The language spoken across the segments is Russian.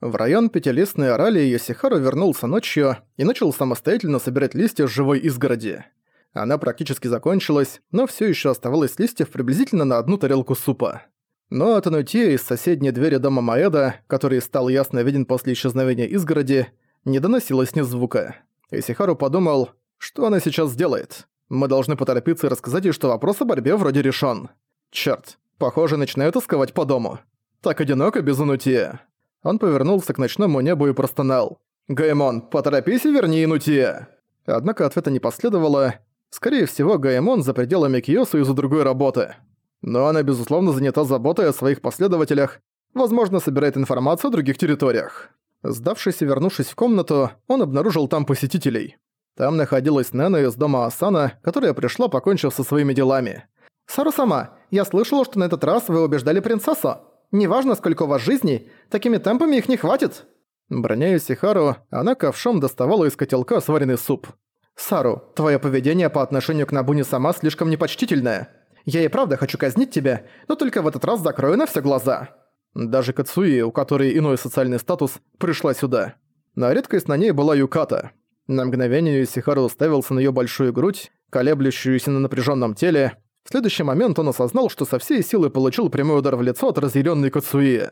В район Пятилистной Орали Йосихару вернулся ночью и начал самостоятельно собирать листья с живой изгороди. Она практически закончилась, но все еще оставалось листьев приблизительно на одну тарелку супа. Но от Анутия из соседней двери дома Маэда, который стал ясно виден после исчезновения изгороди, не доносилось ни звука. Исихару подумал, что она сейчас сделает. Мы должны поторопиться и рассказать ей, что вопрос о борьбе вроде решен. Черт, похоже, начинают тосковать по дому. Так одиноко без Анутия. Он повернулся к ночному небу и простонал. «Гаймон, поторопись и верни Инутия!» Однако ответа не последовало. Скорее всего, Гаймон за пределами Киосу из-за другой работы. Но она, безусловно, занята заботой о своих последователях, возможно, собирает информацию о других территориях. Сдавшись и вернувшись в комнату, он обнаружил там посетителей. Там находилась Нэна из дома Асана, которая пришла, покончив со своими делами. «Сару-сама, я слышала, что на этот раз вы убеждали принцессу. Неважно, сколько у вас жизней, такими темпами их не хватит». Броня Сихару, она ковшом доставала из котелка сваренный суп. «Сару, твое поведение по отношению к Набуне сама слишком непочтительное. Я и правда хочу казнить тебя, но только в этот раз закрою на все глаза». Даже Кацуи, у которой иной социальный статус, пришла сюда. На редкость на ней была Юката. На мгновение Сихару уставился на ее большую грудь, колеблющуюся на напряженном теле. В следующий момент он осознал, что со всей силы получил прямой удар в лицо от разъяренной Кацуи.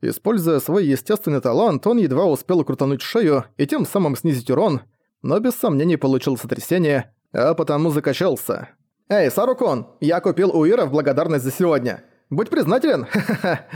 Используя свой естественный талант, он едва успел крутануть шею и тем самым снизить урон, но без сомнений получил сотрясение, а потому закачался. «Эй, Сарукон, я купил у Ира в благодарность за сегодня. Будь признателен, ха-ха-ха!»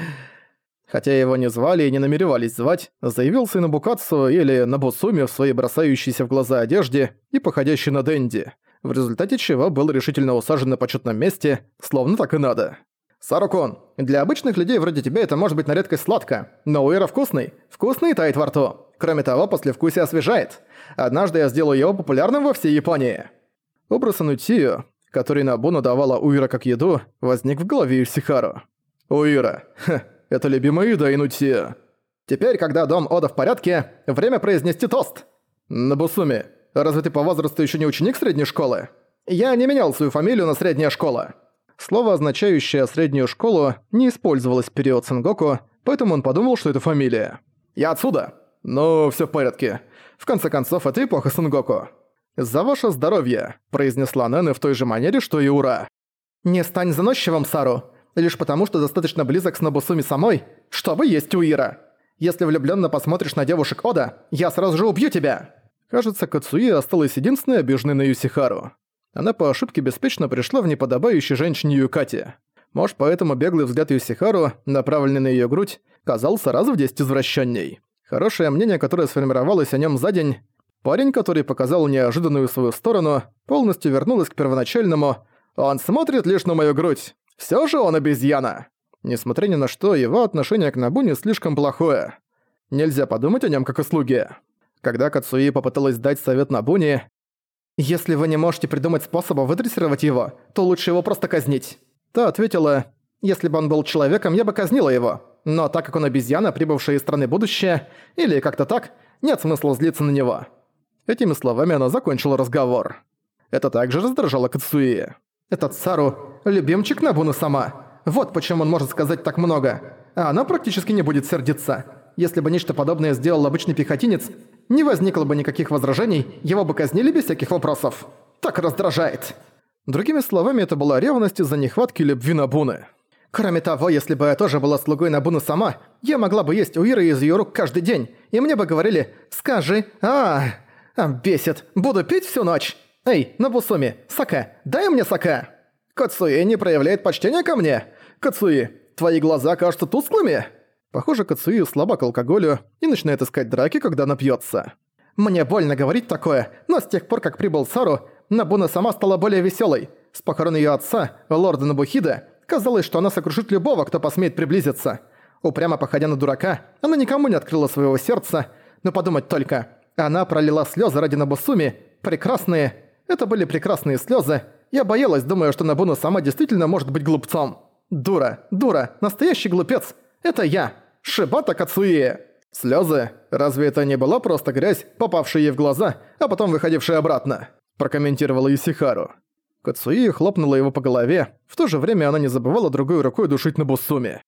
Хотя его не звали и не намеревались звать, заявился на Букацу или на Бусуми в своей бросающейся в глаза одежде и походящей на Дэнди, в результате чего был решительно усажен на почетном месте, словно так и надо. «Сарукон, для обычных людей вроде тебя это может быть на редкость сладко, но Уэра вкусный, вкусный тает во рту. Кроме того, послевкусие освежает. Однажды я сделаю его популярным во всей Японии». Образ Анутию, который Набуна давала Уира как еду, возник в голове Исихару. «Уира, ха, это любимая еда Инутия. Теперь, когда дом Ода в порядке, время произнести тост. Набусуми, разве ты по возрасту еще не ученик средней школы? Я не менял свою фамилию на средняя школа». Слово, означающее среднюю школу, не использовалось в период Сенгоку, поэтому он подумал, что это фамилия. «Я отсюда!» «Ну, все в порядке. В конце концов, это эпоха Сенгоку». «За ваше здоровье», – произнесла Нэна в той же манере, что и Ура. «Не стань заносчивым, Сару лишь потому, что достаточно близок с Нобусуми самой, чтобы есть Уира. Если влюбленно посмотришь на девушек Ода, я сразу же убью тебя!» Кажется, Кацуи осталась единственной обиженной на Юсихару. Она по ошибке беспечно пришла в неподобающей женщине Юкати. Может, поэтому беглый взгляд Юсихару, направленный на её грудь, казался раз в десять извращенней. Хорошее мнение, которое сформировалось о нём за день, парень, который показал неожиданную свою сторону, полностью вернулась к первоначальному «Он смотрит лишь на мою грудь. Все же он обезьяна. Несмотря ни на что, его отношение к Набуне слишком плохое. Нельзя подумать о нем как о слуге. Когда Кацуи попыталась дать совет Набуне, «Если вы не можете придумать способа выдрессировать его, то лучше его просто казнить». Та ответила, «Если бы он был человеком, я бы казнила его. Но так как он обезьяна, прибывшая из страны будущее, или как-то так, нет смысла злиться на него». Этими словами она закончила разговор. Это также раздражало Кацуи. Этот Сару – любимчик Набуны сама. Вот почему он может сказать так много. А она практически не будет сердиться. Если бы нечто подобное сделал обычный пехотинец, не возникло бы никаких возражений, его бы казнили без всяких вопросов. Так раздражает. Другими словами, это была ревность из-за нехватки любви Набуны. Кроме того, если бы я тоже была слугой Набуны сама, я могла бы есть у Иры из ее рук каждый день, и мне бы говорили «Скажи, а, а бесит, буду пить всю ночь». «Эй, Набусуми, Сака, дай мне Сака!» «Кацуи не проявляет почтения ко мне! Кацуи, твои глаза кажутся тусклыми!» Похоже, Кацуи слаба к алкоголю и начинает искать драки, когда напьется. «Мне больно говорить такое, но с тех пор, как прибыл Сару, Набуна сама стала более веселой. С похорон ее отца, лорда Набухида, казалось, что она сокрушит любого, кто посмеет приблизиться. Упрямо походя на дурака, она никому не открыла своего сердца, но подумать только, она пролила слезы ради Набусуми, прекрасные, это были прекрасные слезы. Я боялась, думая, что Набуна сама действительно может быть глупцом. Дура, дура, настоящий глупец. Это я, Шибата Кацуи. Слезы? Разве это не была просто грязь, попавшая ей в глаза, а потом выходившая обратно? Прокомментировала Исихару. Кацуи хлопнула его по голове, в то же время она не забывала другой рукой душить на Бусуми.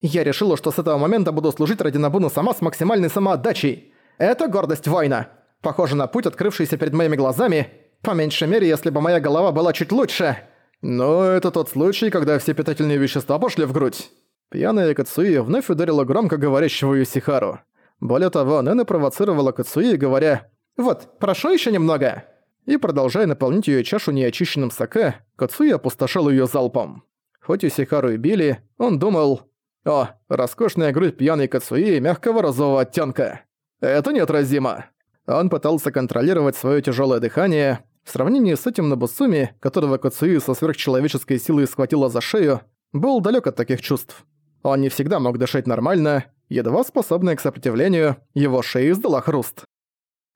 Я решила, что с этого момента буду служить ради Набуна сама с максимальной самоотдачей. Это гордость воина. Похоже на путь, открывшийся перед моими глазами. По меньшей мере, если бы моя голова была чуть лучше. Но это тот случай, когда все питательные вещества пошли в грудь. Пьяная Кацуи вновь ударила громко говорящего Юсихару. Более того, Нэна провоцировала Кацуи, говоря «Вот, прошу еще немного!» И продолжая наполнить ее чашу неочищенным саке, Кацуи опустошил ее залпом. Хоть Юсихару и били, он думал «О, роскошная грудь пьяной Кацуи мягкого розового оттенка. Это неотразимо!» Он пытался контролировать свое тяжелое дыхание. В сравнении с этим Набусуми, которого Кацуи со сверхчеловеческой силой схватила за шею, был далек от таких чувств. Он не всегда мог дышать нормально, едва способный к сопротивлению, его шея издала хруст.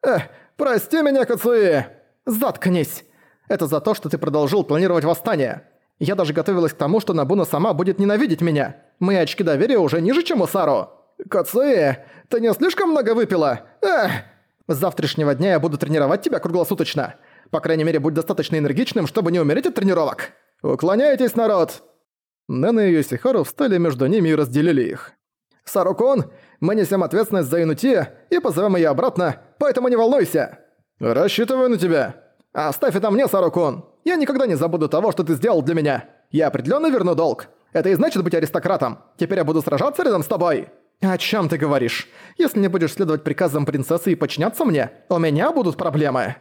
«Эх, прости меня, Кацуи!» «Заткнись! Это за то, что ты продолжил планировать восстание. Я даже готовилась к тому, что Набуна сама будет ненавидеть меня. Мои очки доверия уже ниже, чем у Сару. Кацуи, ты не слишком много выпила? Эх!» С завтрашнего дня я буду тренировать тебя круглосуточно. По крайней мере, будь достаточно энергичным, чтобы не умереть от тренировок. Уклоняйтесь, народ!» Нэна и Йосихару встали между ними и разделили их. «Сарукон, мы несем ответственность за Инути и позовем ее обратно, поэтому не волнуйся!» «Рассчитываю на тебя!» «Оставь это мне, Сарукон! Я никогда не забуду того, что ты сделал для меня! Я определенно верну долг! Это и значит быть аристократом! Теперь я буду сражаться рядом с тобой!» «О чем ты говоришь? Если не будешь следовать приказам принцессы и подчиняться мне, у меня будут проблемы!»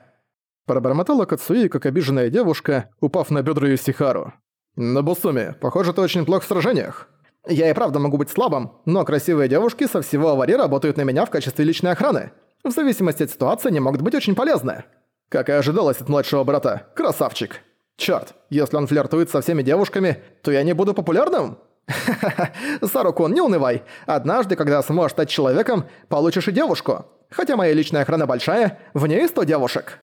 Пробормотала Кацуи, как обиженная девушка, упав на бедра Юсихару. «Набусуми, похоже, ты очень плох в сражениях». «Я и правда могу быть слабым, но красивые девушки со всего аварии работают на меня в качестве личной охраны. В зависимости от ситуации они могут быть очень полезны». Как и ожидалось от младшего брата, красавчик. Чёрт, если он флиртует со всеми девушками, то я не буду популярным? Ха-ха-ха, не унывай. Однажды, когда сможешь стать человеком, получишь и девушку. Хотя моя личная охрана большая, в ней 100 девушек.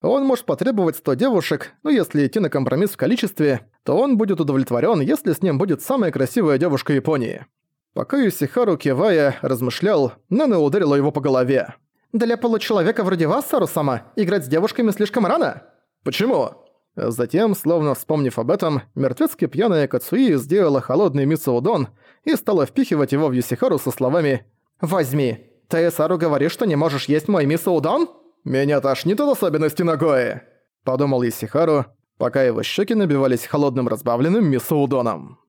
Он может потребовать 100 девушек, но если идти на компромисс в количестве, то он будет удовлетворен, если с ним будет самая красивая девушка Японии. Пока Юсихару, кивая, размышлял, Нана ударила его по голове. «Для получеловека вроде вас, Сару-сама, играть с девушками слишком рано». «Почему?» Затем, словно вспомнив об этом, мертвецки пьяная Кацуи сделала холодный мисо-удон и стала впихивать его в Юсихару со словами «Возьми, ты, Сару, говоришь, что не можешь есть мой мисо-удон?» «Меня тошнит от особенности Нагои», — подумал Юсихару, пока его щеки набивались холодным разбавленным мисо-удоном.